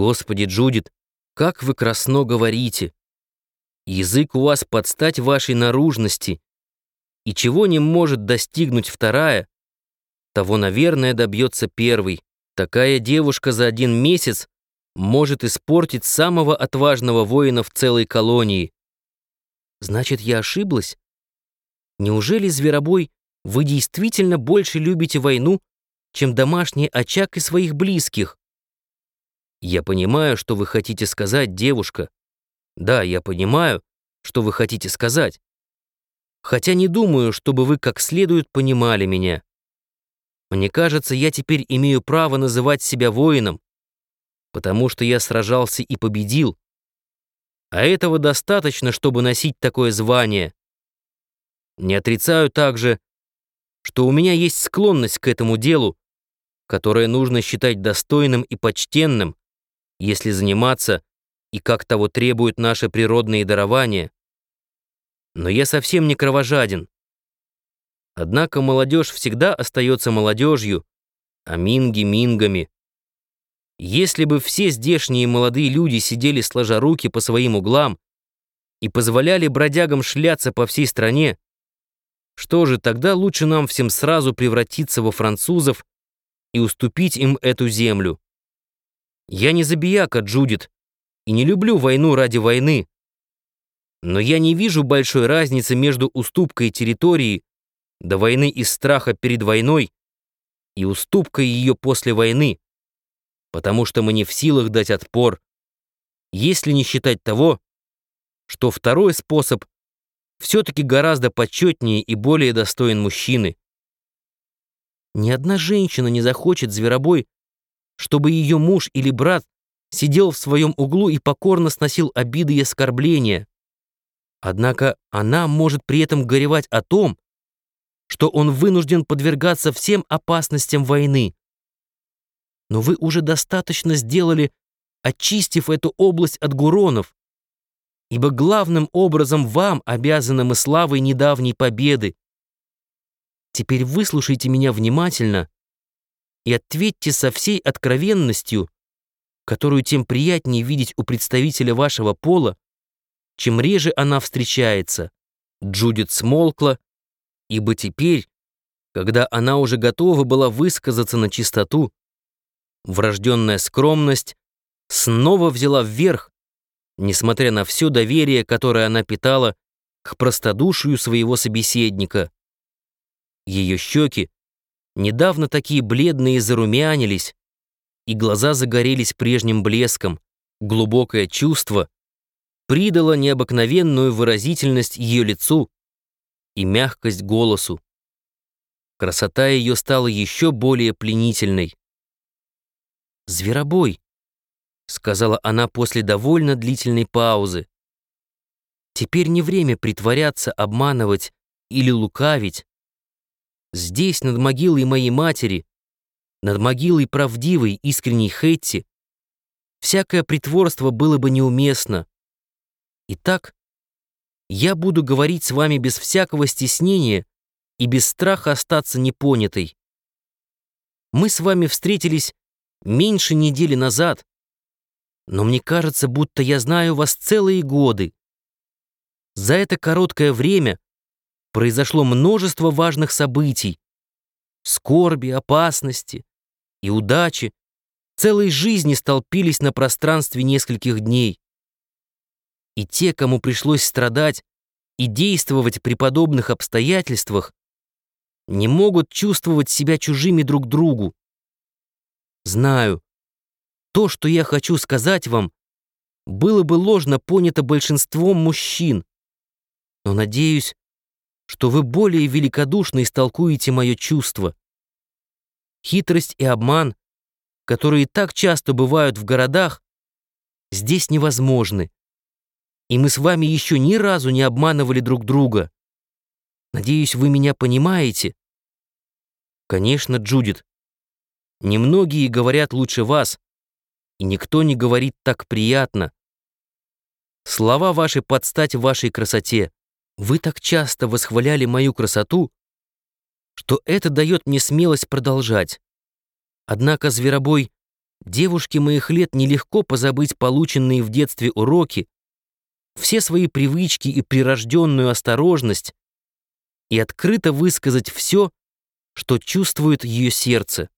Господи, Джудит, как вы красно говорите. Язык у вас под стать вашей наружности. И чего не может достигнуть вторая, того, наверное, добьется первый. Такая девушка за один месяц может испортить самого отважного воина в целой колонии. Значит, я ошиблась? Неужели, зверобой, вы действительно больше любите войну, чем домашний очаг и своих близких? Я понимаю, что вы хотите сказать, девушка. Да, я понимаю, что вы хотите сказать. Хотя не думаю, чтобы вы как следует понимали меня. Мне кажется, я теперь имею право называть себя воином, потому что я сражался и победил. А этого достаточно, чтобы носить такое звание. Не отрицаю также, что у меня есть склонность к этому делу, которое нужно считать достойным и почтенным, если заниматься и как того требуют наши природные дарования. Но я совсем не кровожаден. Однако молодежь всегда остается молодежью, а минги — мингами. Если бы все здешние молодые люди сидели сложа руки по своим углам и позволяли бродягам шляться по всей стране, что же, тогда лучше нам всем сразу превратиться во французов и уступить им эту землю. Я не забияка, Джудит, и не люблю войну ради войны. Но я не вижу большой разницы между уступкой территории до войны из страха перед войной и уступкой ее после войны, потому что мы не в силах дать отпор, если не считать того, что второй способ все-таки гораздо почетнее и более достоин мужчины. Ни одна женщина не захочет зверобой чтобы ее муж или брат сидел в своем углу и покорно сносил обиды и оскорбления. Однако она может при этом горевать о том, что он вынужден подвергаться всем опасностям войны. Но вы уже достаточно сделали, очистив эту область от гуронов, ибо главным образом вам обязаны мы славой недавней победы. Теперь выслушайте меня внимательно и ответьте со всей откровенностью, которую тем приятнее видеть у представителя вашего пола, чем реже она встречается. Джудит смолкла, ибо теперь, когда она уже готова была высказаться на чистоту, врожденная скромность снова взяла вверх, несмотря на все доверие, которое она питала к простодушию своего собеседника. Ее щеки Недавно такие бледные зарумянились, и глаза загорелись прежним блеском. Глубокое чувство придало необыкновенную выразительность ее лицу и мягкость голосу. Красота ее стала еще более пленительной. «Зверобой», — сказала она после довольно длительной паузы. «Теперь не время притворяться, обманывать или лукавить. Здесь, над могилой моей матери, над могилой правдивой, искренней Хэтти, всякое притворство было бы неуместно. Итак, я буду говорить с вами без всякого стеснения и без страха остаться непонятой. Мы с вами встретились меньше недели назад, но мне кажется, будто я знаю вас целые годы. За это короткое время произошло множество важных событий. Скорби, опасности и удачи целой жизни столпились на пространстве нескольких дней. И те, кому пришлось страдать и действовать при подобных обстоятельствах, не могут чувствовать себя чужими друг другу. Знаю, то, что я хочу сказать вам, было бы ложно понято большинством мужчин, но, надеюсь, что вы более великодушно истолкуете мое чувство. Хитрость и обман, которые так часто бывают в городах, здесь невозможны. И мы с вами еще ни разу не обманывали друг друга. Надеюсь, вы меня понимаете? Конечно, Джудит. Немногие говорят лучше вас, и никто не говорит так приятно. Слова ваши подстать вашей красоте. Вы так часто восхваляли мою красоту, что это дает мне смелость продолжать. Однако, зверобой, Девушке моих лет нелегко позабыть полученные в детстве уроки, все свои привычки и прирожденную осторожность и открыто высказать все, что чувствует ее сердце.